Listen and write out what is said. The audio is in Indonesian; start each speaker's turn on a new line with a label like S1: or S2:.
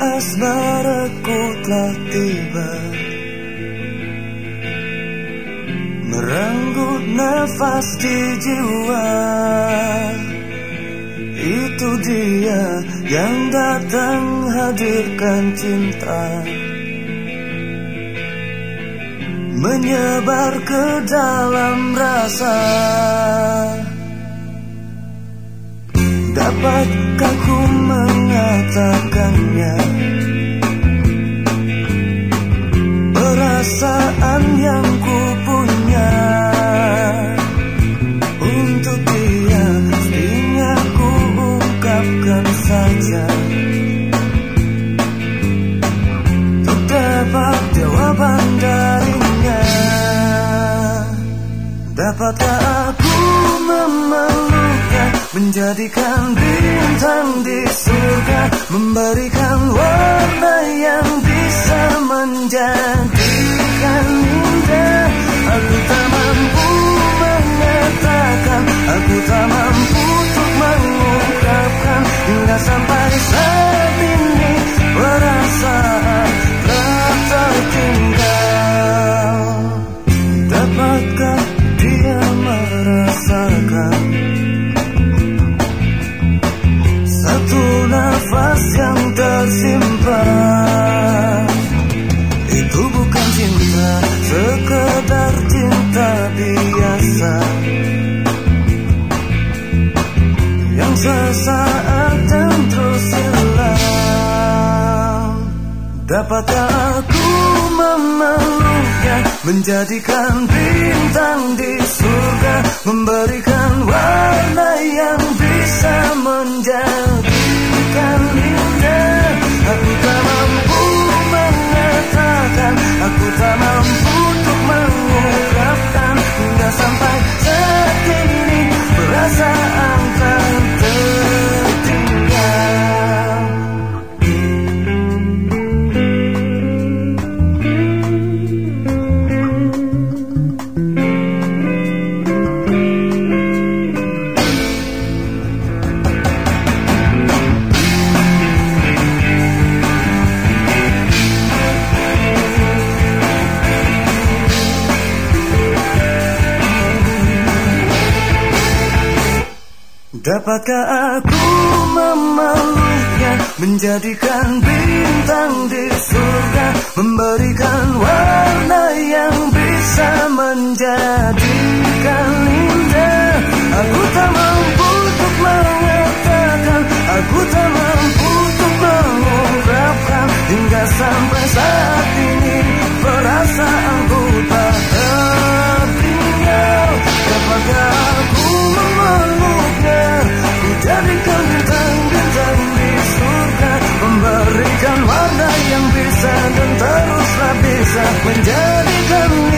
S1: asmaraku telah tiba Merenggut nafas di jiwa. Itu dia yang datang hadirkan cinta. Menyebar ke dalam rasa. Dapatkah ku mengatakannya. Perasaan yang ku punya Untuk dia Mestinya ku ungkapkan saja. Untuk dapat jawaban darinya. Dapatkah aku memeluknya Menjadikan bintang di surga Memberikan warna yang bisa menjadikan indah. Aku tak mampu mengatakan Aku tak mampu untuk mengungkapkan. Hingga sampai sesaat dan terus hilang. Dapatkah aku memeluknya Menjadikan bintang di surga Memberikan warna yang bisa menjadikan indah? Aku tak mampu mengatakan Aku tak mampu Dapatkah aku memeluknya Menjadikan bintang di surga Memberikan warna yang bisa menjadikan indah? Aku tak mampu untuk mengatakan Aku tak mampu untuk mengungkapkan Hingga sampai saat ini Perasaanku up when come comes